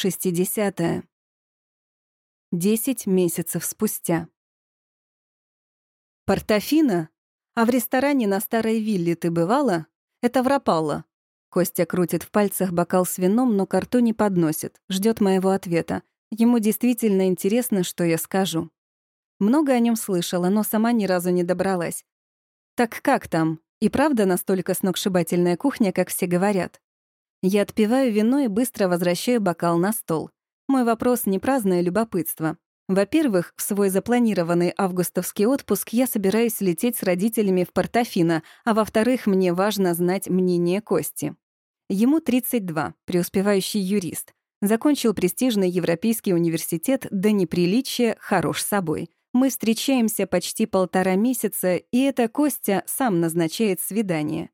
60. Десять месяцев спустя. Портофино? А в ресторане на Старой Вилле ты бывала? Это врапало. Костя крутит в пальцах бокал с вином, но карту не подносит, ждет моего ответа. Ему действительно интересно, что я скажу. Много о нем слышала, но сама ни разу не добралась. Так как там? И правда настолько сногсшибательная кухня, как все говорят? Я отпиваю вино и быстро возвращаю бокал на стол. Мой вопрос — не праздное любопытство. Во-первых, в свой запланированный августовский отпуск я собираюсь лететь с родителями в Портофино, а во-вторых, мне важно знать мнение Кости. Ему 32, преуспевающий юрист. Закончил престижный Европейский университет, да неприличие, хорош собой. Мы встречаемся почти полтора месяца, и это Костя сам назначает свидание.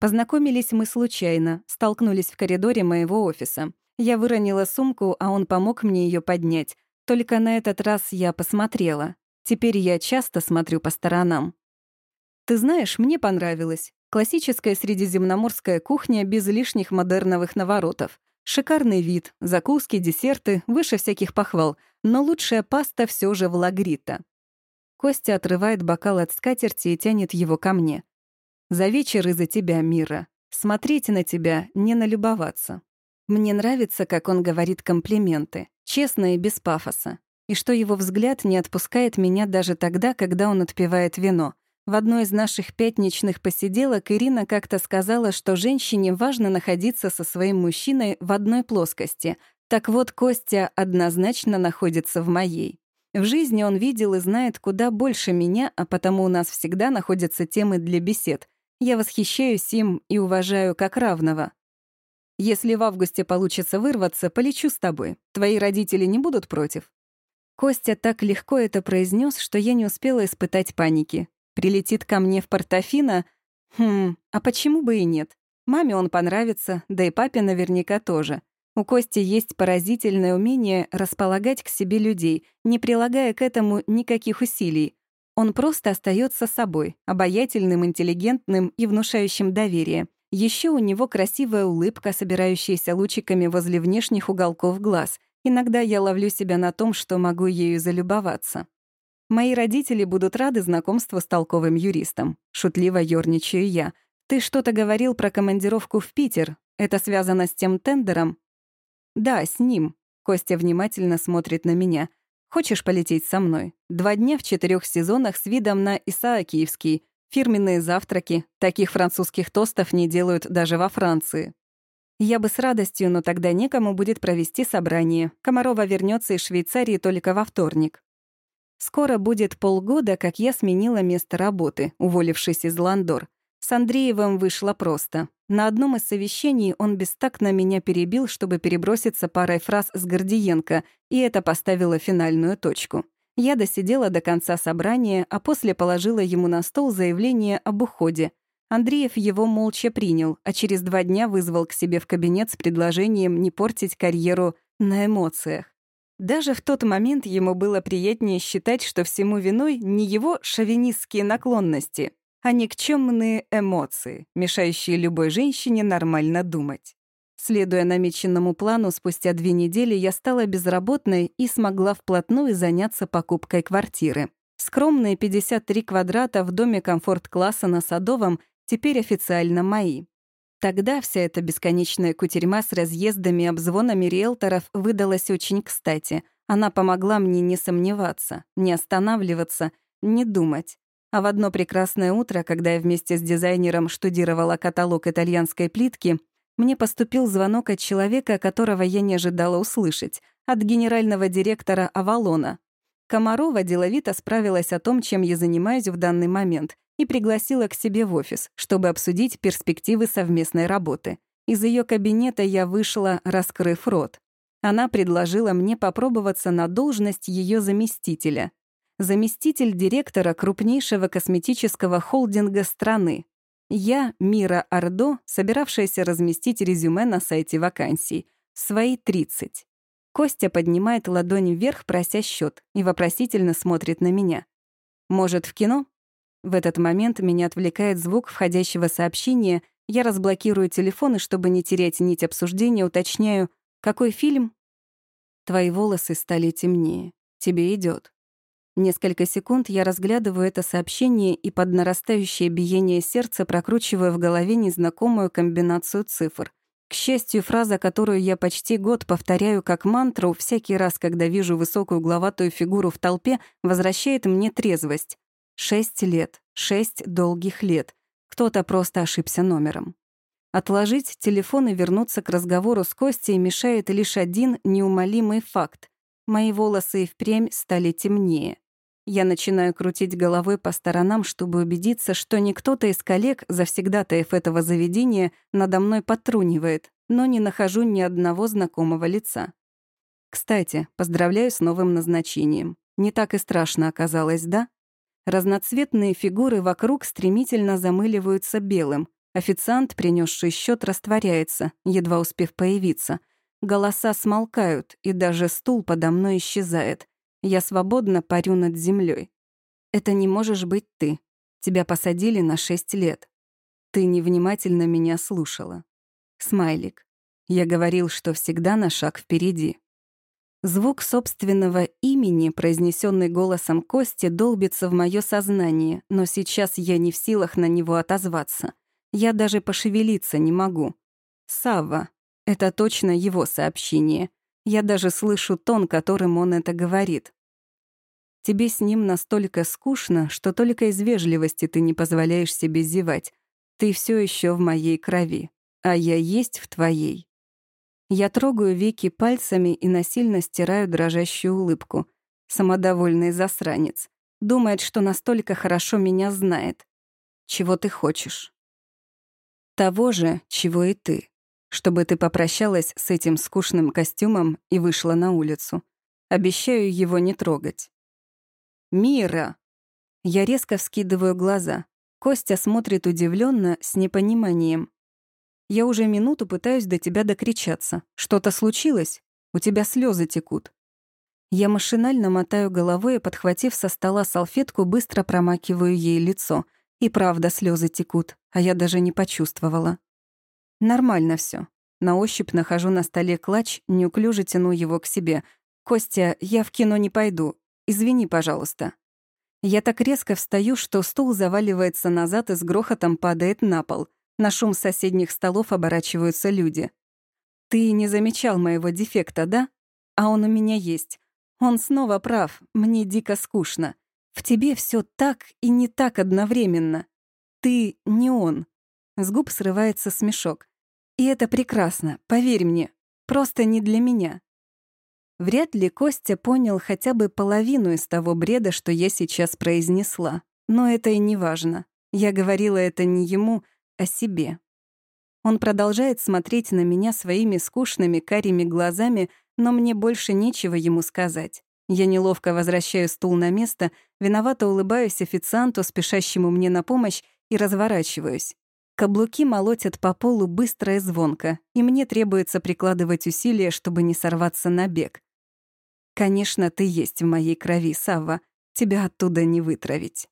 Познакомились мы случайно, столкнулись в коридоре моего офиса. Я выронила сумку, а он помог мне ее поднять. Только на этот раз я посмотрела. Теперь я часто смотрю по сторонам. Ты знаешь, мне понравилось. Классическая средиземноморская кухня без лишних модерновых наворотов. Шикарный вид, закуски, десерты, выше всяких похвал. Но лучшая паста все же в лагрита. Костя отрывает бокал от скатерти и тянет его ко мне. За вечер из-за тебя, Мира. Смотреть на тебя, не налюбоваться. Мне нравится, как он говорит комплименты, честно и без пафоса. И что его взгляд не отпускает меня даже тогда, когда он отпивает вино. В одной из наших пятничных посиделок Ирина как-то сказала, что женщине важно находиться со своим мужчиной в одной плоскости. Так вот, Костя однозначно находится в моей. В жизни он видел и знает куда больше меня, а потому у нас всегда находятся темы для бесед — я восхищаюсь им и уважаю как равного. Если в августе получится вырваться, полечу с тобой. Твои родители не будут против?» Костя так легко это произнес, что я не успела испытать паники. Прилетит ко мне в Портофино? Хм, а почему бы и нет? Маме он понравится, да и папе наверняка тоже. У Кости есть поразительное умение располагать к себе людей, не прилагая к этому никаких усилий. Он просто остается собой, обаятельным, интеллигентным и внушающим доверие. Еще у него красивая улыбка, собирающаяся лучиками возле внешних уголков глаз. Иногда я ловлю себя на том, что могу ею залюбоваться. Мои родители будут рады знакомству с толковым юристом. Шутливо ёрничаю я. Ты что-то говорил про командировку в Питер. Это связано с тем тендером? Да, с ним. Костя внимательно смотрит на меня. Хочешь полететь со мной? Два дня в четырех сезонах с видом на Исаакиевский. Фирменные завтраки. Таких французских тостов не делают даже во Франции. Я бы с радостью, но тогда некому будет провести собрание. Комарова вернется из Швейцарии только во вторник. Скоро будет полгода, как я сменила место работы, уволившись из Ландор. С Андреевым вышло просто. На одном из совещаний он бестактно меня перебил, чтобы переброситься парой фраз с Гордиенко, и это поставило финальную точку. Я досидела до конца собрания, а после положила ему на стол заявление об уходе. Андреев его молча принял, а через два дня вызвал к себе в кабинет с предложением не портить карьеру на эмоциях. Даже в тот момент ему было приятнее считать, что всему виной не его шовинистские наклонности, а никчемные эмоции, мешающие любой женщине нормально думать. Следуя намеченному плану, спустя две недели я стала безработной и смогла вплотную заняться покупкой квартиры. Скромные 53 квадрата в доме комфорт-класса на Садовом теперь официально мои. Тогда вся эта бесконечная кутерьма с разъездами и обзвонами риэлторов выдалась очень кстати. Она помогла мне не сомневаться, не останавливаться, не думать. А в одно прекрасное утро, когда я вместе с дизайнером штудировала каталог итальянской плитки, мне поступил звонок от человека, которого я не ожидала услышать, от генерального директора «Авалона». Комарова деловито справилась о том, чем я занимаюсь в данный момент, и пригласила к себе в офис, чтобы обсудить перспективы совместной работы. Из ее кабинета я вышла, раскрыв рот. Она предложила мне попробоваться на должность ее заместителя заместитель директора крупнейшего косметического холдинга страны. Я, Мира Ордо, собиравшаяся разместить резюме на сайте вакансий. Свои 30. Костя поднимает ладонь вверх, прося счет, и вопросительно смотрит на меня. «Может, в кино?» В этот момент меня отвлекает звук входящего сообщения, я разблокирую телефон и, чтобы не терять нить обсуждения, уточняю, какой фильм Твои волосы стали темнее. Тебе идет. Несколько секунд я разглядываю это сообщение и под нарастающее биение сердца прокручиваю в голове незнакомую комбинацию цифр. К счастью, фраза, которую я почти год повторяю как мантру, всякий раз, когда вижу высокую главатую фигуру в толпе, возвращает мне трезвость. Шесть лет. Шесть долгих лет. Кто-то просто ошибся номером. Отложить телефон и вернуться к разговору с Костей мешает лишь один неумолимый факт. Мои волосы и впрямь стали темнее. Я начинаю крутить головой по сторонам, чтобы убедиться, что не кто-то из коллег, завсегдатаев этого заведения, надо мной потрунивает, но не нахожу ни одного знакомого лица. Кстати, поздравляю с новым назначением. Не так и страшно оказалось, да? Разноцветные фигуры вокруг стремительно замыливаются белым. Официант, принесший счет, растворяется, едва успев появиться. Голоса смолкают, и даже стул подо мной исчезает. Я свободно парю над землей. Это не можешь быть ты. Тебя посадили на шесть лет. Ты невнимательно меня слушала. Смайлик. Я говорил, что всегда на шаг впереди. Звук собственного имени, произнесенный голосом Кости, долбится в мое сознание, но сейчас я не в силах на него отозваться. Я даже пошевелиться не могу. Сава. Это точно его сообщение. Я даже слышу тон, которым он это говорит. Тебе с ним настолько скучно, что только из вежливости ты не позволяешь себе зевать. Ты все еще в моей крови, а я есть в твоей. Я трогаю веки пальцами и насильно стираю дрожащую улыбку. Самодовольный засранец. Думает, что настолько хорошо меня знает. Чего ты хочешь? Того же, чего и ты. Чтобы ты попрощалась с этим скучным костюмом и вышла на улицу. Обещаю его не трогать. «Мира!» Я резко вскидываю глаза. Костя смотрит удивленно, с непониманием. Я уже минуту пытаюсь до тебя докричаться. Что-то случилось? У тебя слезы текут. Я машинально мотаю головой и, подхватив со стола салфетку, быстро промакиваю ей лицо. И правда слезы текут, а я даже не почувствовала. Нормально все. На ощупь нахожу на столе клатч, неуклюже тяну его к себе. «Костя, я в кино не пойду. Извини, пожалуйста». Я так резко встаю, что стул заваливается назад и с грохотом падает на пол — на шум соседних столов оборачиваются люди. «Ты не замечал моего дефекта, да? А он у меня есть. Он снова прав, мне дико скучно. В тебе все так и не так одновременно. Ты не он». С губ срывается смешок. «И это прекрасно, поверь мне. Просто не для меня». Вряд ли Костя понял хотя бы половину из того бреда, что я сейчас произнесла. Но это и не важно. Я говорила это не ему, о себе. Он продолжает смотреть на меня своими скучными карими глазами, но мне больше нечего ему сказать. Я неловко возвращаю стул на место, виновато улыбаюсь официанту, спешащему мне на помощь, и разворачиваюсь. Каблуки молотят по полу быстро и звонко, и мне требуется прикладывать усилия, чтобы не сорваться на бег. Конечно, ты есть в моей крови, Савва. Тебя оттуда не вытравить.